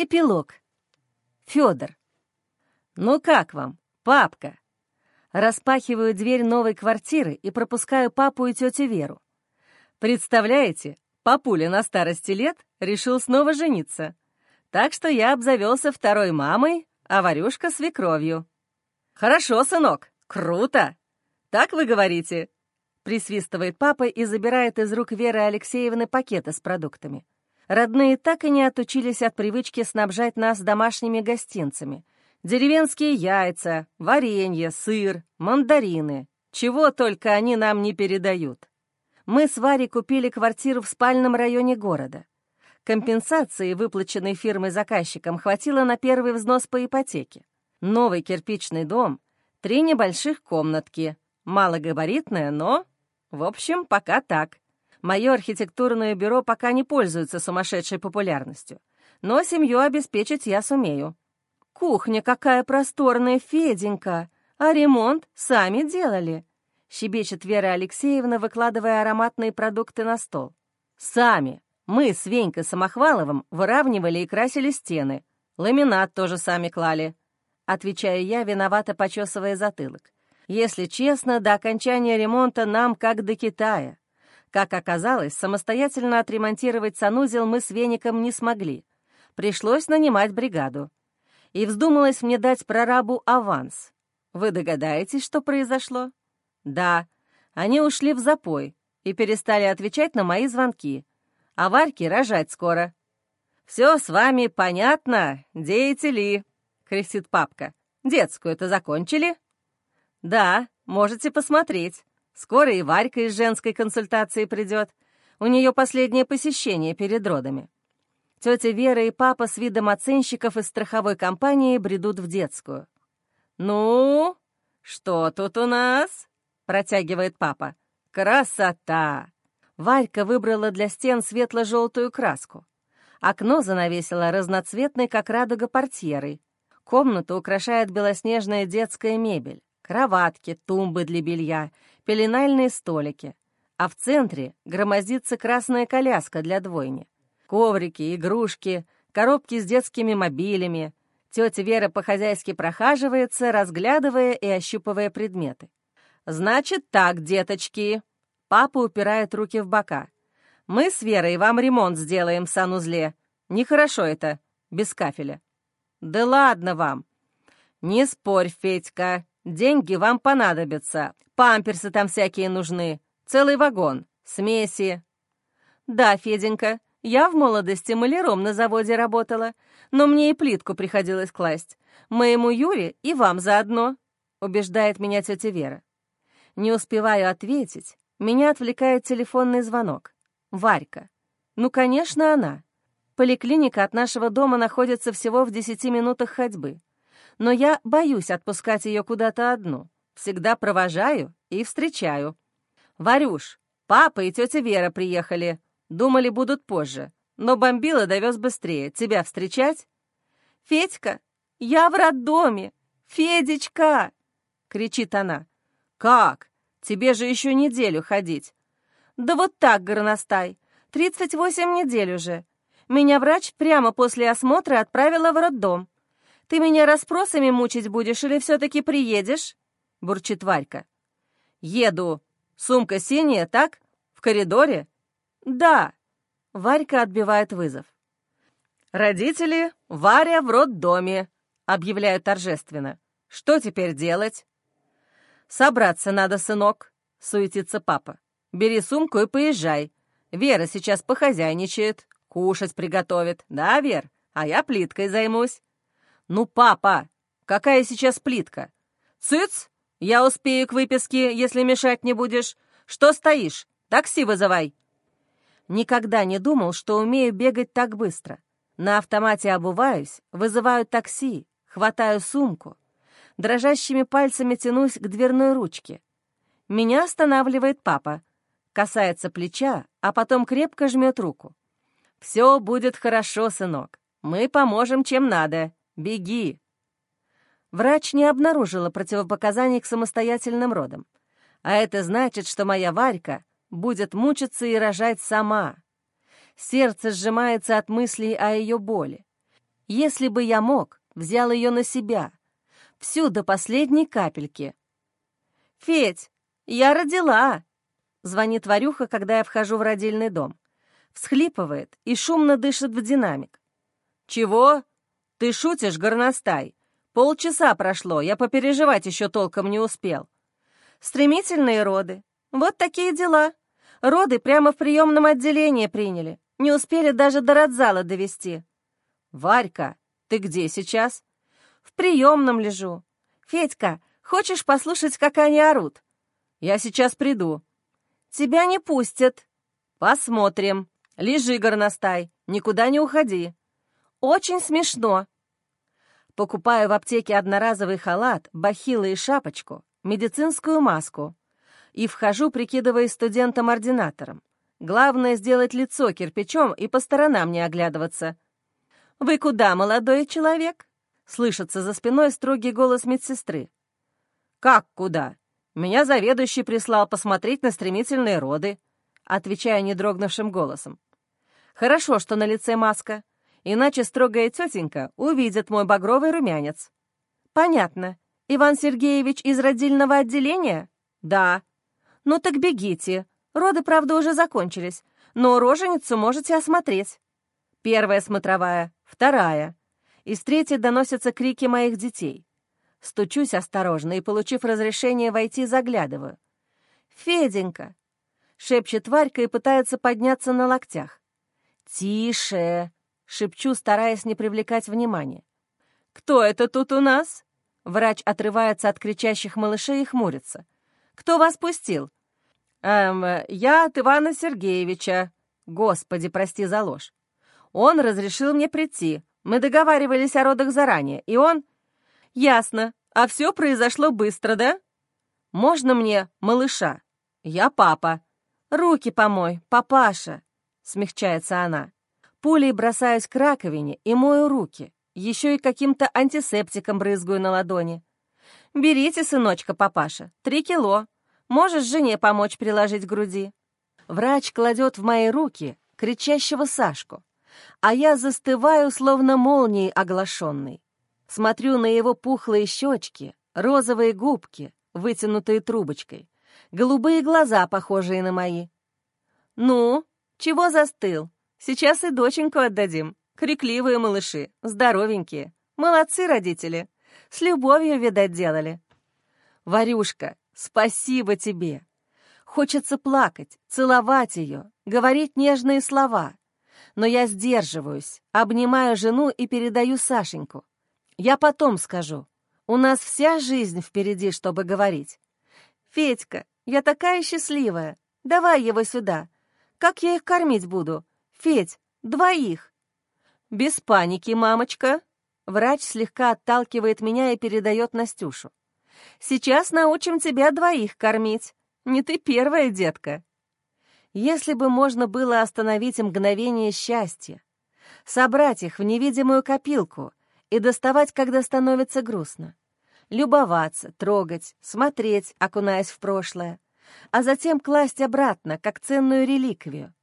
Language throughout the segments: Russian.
Эпилог. Федор. «Ну как вам, папка?» Распахиваю дверь новой квартиры и пропускаю папу и тетю Веру. Представляете, папуля на старости лет решил снова жениться. Так что я обзавелся второй мамой, а Варюшка — свекровью. «Хорошо, сынок, круто! Так вы говорите?» Присвистывает папа и забирает из рук Веры Алексеевны пакеты с продуктами. Родные так и не отучились от привычки снабжать нас домашними гостинцами. Деревенские яйца, варенье, сыр, мандарины. Чего только они нам не передают. Мы с Варей купили квартиру в спальном районе города. Компенсации, выплаченной фирмой заказчикам, хватило на первый взнос по ипотеке. Новый кирпичный дом, три небольших комнатки, малогабаритная, но... В общем, пока так. Мое архитектурное бюро пока не пользуется сумасшедшей популярностью, но семью обеспечить я сумею. Кухня какая просторная, Феденька, а ремонт сами делали. Щебечет Вера Алексеевна, выкладывая ароматные продукты на стол. Сами. Мы с Венькой Самохваловым выравнивали и красили стены. Ламинат тоже сами клали. Отвечаю я, виновато почесывая затылок. Если честно, до окончания ремонта нам как до Китая. Как оказалось, самостоятельно отремонтировать санузел мы с веником не смогли. Пришлось нанимать бригаду. И вздумалось мне дать прорабу аванс. Вы догадаетесь, что произошло? Да, они ушли в запой и перестали отвечать на мои звонки. А Варьке рожать скоро. «Все с вами понятно, деятели», — крестит папка. «Детскую-то закончили?» «Да, можете посмотреть. Скоро и Варька из женской консультации придет. У нее последнее посещение перед родами. Тетя Вера и папа с видом оценщиков из страховой компании бредут в детскую. «Ну, что тут у нас?» — протягивает папа. «Красота!» Варька выбрала для стен светло-желтую краску. Окно занавесило разноцветной, как радуга, портьерой. Комнату украшает белоснежная детская мебель, кроватки, тумбы для белья пеленальные столики, а в центре громоздится красная коляска для двойни. Коврики, игрушки, коробки с детскими мобилями. Тетя Вера по-хозяйски прохаживается, разглядывая и ощупывая предметы. «Значит так, деточки!» Папа упирает руки в бока. «Мы с Верой вам ремонт сделаем в санузле. Нехорошо это, без кафеля». «Да ладно вам!» «Не спорь, Федька, деньги вам понадобятся, Памперсы там всякие нужны. Целый вагон. Смеси. Да, Феденька, я в молодости маляром на заводе работала, но мне и плитку приходилось класть. Моему Юре и вам заодно, убеждает меня тетя Вера. Не успеваю ответить, меня отвлекает телефонный звонок. Варька. Ну, конечно, она. Поликлиника от нашего дома находится всего в десяти минутах ходьбы. Но я боюсь отпускать ее куда-то одну. Всегда провожаю и встречаю. Варюш, папа и тетя Вера приехали. Думали, будут позже. Но бомбила довез быстрее. Тебя встречать? Федька, я в роддоме. Федечка! Кричит она. Как? Тебе же еще неделю ходить. Да вот так, горностай. Тридцать восемь недель уже. Меня врач прямо после осмотра отправила в роддом. Ты меня расспросами мучить будешь или все-таки приедешь? — бурчит Варька. «Еду. Сумка синяя, так? В коридоре?» «Да». Варька отбивает вызов. «Родители, Варя в роддоме», — объявляют торжественно. «Что теперь делать?» «Собраться надо, сынок», — суетится папа. «Бери сумку и поезжай. Вера сейчас похозяйничает, кушать приготовит. Да, Вер? А я плиткой займусь». «Ну, папа, какая сейчас плитка?» «Цыц! Я успею к выписке, если мешать не будешь. Что стоишь? Такси вызывай!» Никогда не думал, что умею бегать так быстро. На автомате обуваюсь, вызываю такси, хватаю сумку. Дрожащими пальцами тянусь к дверной ручке. Меня останавливает папа. Касается плеча, а потом крепко жмет руку. «Все будет хорошо, сынок. Мы поможем, чем надо. Беги!» Врач не обнаружила противопоказаний к самостоятельным родам. А это значит, что моя Варька будет мучиться и рожать сама. Сердце сжимается от мыслей о ее боли. Если бы я мог, взял ее на себя. Всю до последней капельки. «Федь, я родила!» Звонит Варюха, когда я вхожу в родильный дом. Всхлипывает и шумно дышит в динамик. «Чего? Ты шутишь, горностай? Полчаса прошло, я попереживать еще толком не успел». «Стремительные роды. Вот такие дела. Роды прямо в приемном отделении приняли. Не успели даже до родзала довести». «Варька, ты где сейчас?» «В приемном лежу. Федька, хочешь послушать, как они орут?» «Я сейчас приду». «Тебя не пустят». «Посмотрим. Лежи, горностай, никуда не уходи». «Очень смешно». Покупаю в аптеке одноразовый халат, бахилы и шапочку, медицинскую маску. И вхожу, прикидываясь студентом-ординатором. Главное — сделать лицо кирпичом и по сторонам не оглядываться. «Вы куда, молодой человек?» — слышится за спиной строгий голос медсестры. «Как куда? Меня заведующий прислал посмотреть на стремительные роды», — отвечая недрогнувшим голосом. «Хорошо, что на лице маска, иначе строгая тетенька увидит мой багровый румянец». «Понятно. Иван Сергеевич из родильного отделения?» «Да». «Ну так бегите. Роды, правда, уже закончились, но роженицу можете осмотреть». Первая смотровая, вторая. Из третьей доносятся крики моих детей. Стучусь осторожно и, получив разрешение войти, заглядываю. «Феденька!» — шепчет Варька и пытается подняться на локтях. «Тише!» — шепчу, стараясь не привлекать внимания. «Кто это тут у нас?» Врач отрывается от кричащих малышей и хмурится. «Кто вас пустил?» «Эм, я от Ивана Сергеевича. Господи, прости за ложь. Он разрешил мне прийти. Мы договаривались о родах заранее, и он... Ясно. А все произошло быстро, да? Можно мне малыша? Я папа. Руки помой, папаша. Смягчается она. Пулей бросаюсь к раковине и мою руки. Еще и каким-то антисептиком брызгаю на ладони. «Берите, сыночка, папаша, три кило. Можешь жене помочь приложить к груди». Врач кладет в мои руки кричащего Сашку а я застываю, словно молнией оглашенный. Смотрю на его пухлые щечки, розовые губки, вытянутые трубочкой, голубые глаза, похожие на мои. «Ну, чего застыл? Сейчас и доченьку отдадим. Крикливые малыши, здоровенькие. Молодцы родители. С любовью, видать, делали». «Варюшка, спасибо тебе!» Хочется плакать, целовать ее, говорить нежные слова — но я сдерживаюсь, обнимаю жену и передаю Сашеньку. Я потом скажу. У нас вся жизнь впереди, чтобы говорить. «Федька, я такая счастливая. Давай его сюда. Как я их кормить буду? Федь, двоих». «Без паники, мамочка». Врач слегка отталкивает меня и передает Настюшу. «Сейчас научим тебя двоих кормить. Не ты первая, детка». Если бы можно было остановить мгновение счастья, собрать их в невидимую копилку и доставать, когда становится грустно, любоваться, трогать, смотреть, окунаясь в прошлое, а затем класть обратно, как ценную реликвию.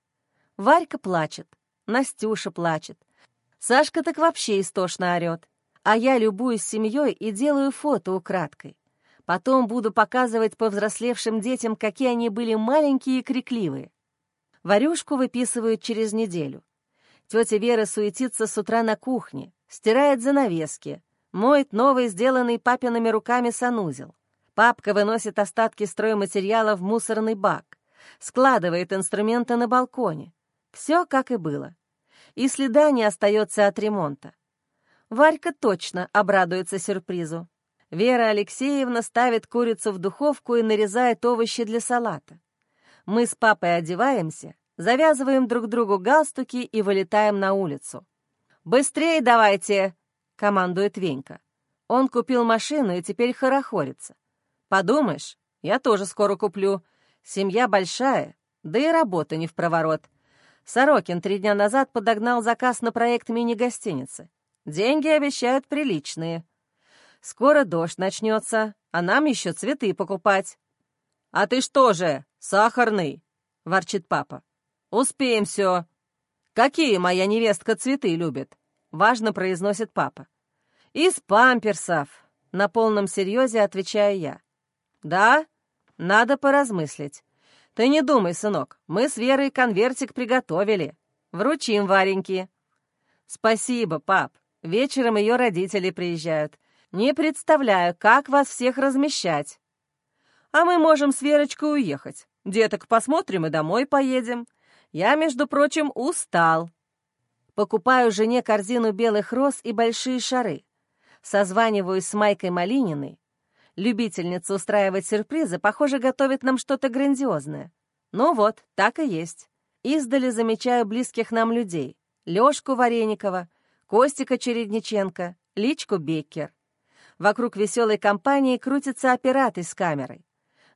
Варька плачет, Настюша плачет, Сашка так вообще истошно орет, а я любуюсь семьей и делаю фото украдкой. Потом буду показывать повзрослевшим детям, какие они были маленькие и крикливые. Варюшку выписывают через неделю. Тетя Вера суетится с утра на кухне, стирает занавески, моет новый, сделанный папиными руками санузел. Папка выносит остатки стройматериала в мусорный бак, складывает инструменты на балконе. Все как и было. И следа не остается от ремонта. Варька точно обрадуется сюрпризу. Вера Алексеевна ставит курицу в духовку и нарезает овощи для салата. Мы с папой одеваемся, завязываем друг другу галстуки и вылетаем на улицу. «Быстрее давайте!» — командует Венька. Он купил машину и теперь хорохорится. «Подумаешь, я тоже скоро куплю. Семья большая, да и работа не в проворот. Сорокин три дня назад подогнал заказ на проект мини-гостиницы. Деньги обещают приличные. Скоро дождь начнется, а нам еще цветы покупать. «А ты что же, сахарный?» — ворчит папа. «Успеем все. Какие моя невестка цветы любит? важно произносит папа. «Из памперсов», — на полном серьезе отвечаю я. «Да, надо поразмыслить. Ты не думай, сынок, мы с Верой конвертик приготовили. Вручим Вареньке». «Спасибо, пап. Вечером ее родители приезжают. Не представляю, как вас всех размещать. А мы можем с Верочкой уехать. Деток посмотрим и домой поедем. Я, между прочим, устал. Покупаю жене корзину белых роз и большие шары. Созваниваюсь с Майкой Малининой. Любительница устраивать сюрпризы, похоже, готовит нам что-то грандиозное. Ну вот, так и есть. Издали замечаю близких нам людей. Лёшку Вареникова, Костика Чередниченко, Личку Беккер. Вокруг веселой компании крутится оператор с камерой.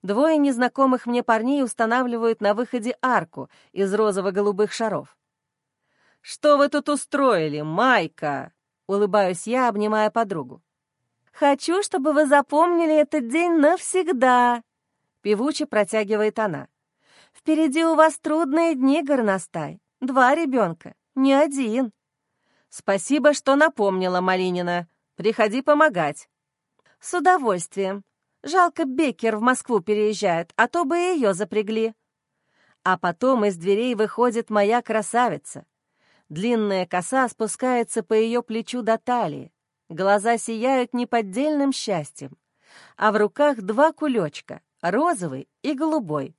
Двое незнакомых мне парней устанавливают на выходе арку из розово-голубых шаров. «Что вы тут устроили, Майка?» — улыбаюсь я, обнимая подругу. «Хочу, чтобы вы запомнили этот день навсегда», — певуче протягивает она. «Впереди у вас трудные дни, горностай. Два ребенка, не один». «Спасибо, что напомнила, Малинина. Приходи помогать». «С удовольствием. Жалко, Беккер в Москву переезжает, а то бы ее запрягли». А потом из дверей выходит моя красавица. Длинная коса спускается по ее плечу до талии. Глаза сияют неподдельным счастьем. А в руках два кулечка — розовый и голубой.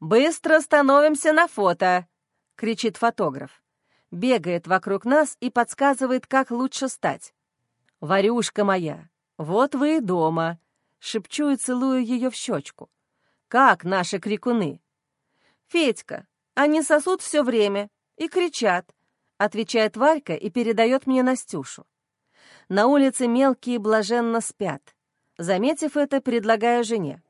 «Быстро становимся на фото!» — кричит фотограф. Бегает вокруг нас и подсказывает, как лучше стать. «Варюшка моя, вот вы и дома!» Шепчу и целую ее в щечку. «Как наши крикуны?» «Федька, они сосут все время и кричат», — отвечает Варька и передает мне Настюшу. На улице мелкие блаженно спят. Заметив это, предлагаю жене.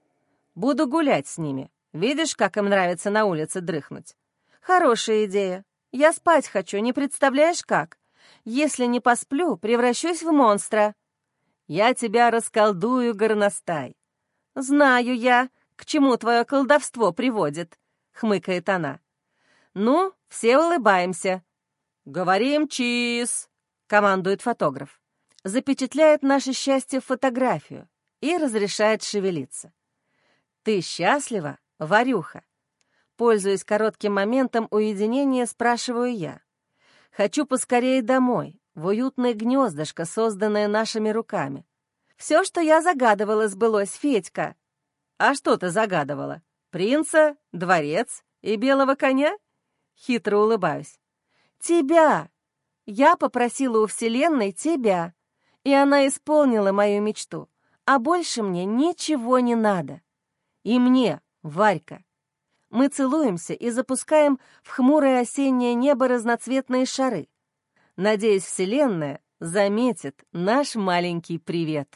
«Буду гулять с ними. Видишь, как им нравится на улице дрыхнуть?» «Хорошая идея. Я спать хочу, не представляешь как? Если не посплю, превращусь в монстра». Я тебя расколдую, горностай. Знаю я, к чему твое колдовство приводит, — хмыкает она. Ну, все улыбаемся. Говорим чиз, — командует фотограф. Запечатляет наше счастье в фотографию и разрешает шевелиться. Ты счастлива, Варюха? Пользуясь коротким моментом уединения, спрашиваю я. Хочу поскорее домой, в уютное гнездышко, созданное нашими руками. Все, что я загадывала, сбылось, Федька. А что ты загадывала? Принца, дворец и белого коня? Хитро улыбаюсь. Тебя! Я попросила у Вселенной тебя, и она исполнила мою мечту, а больше мне ничего не надо. И мне, Варька. Мы целуемся и запускаем в хмурое осеннее небо разноцветные шары. Надеюсь, Вселенная заметит наш маленький привет.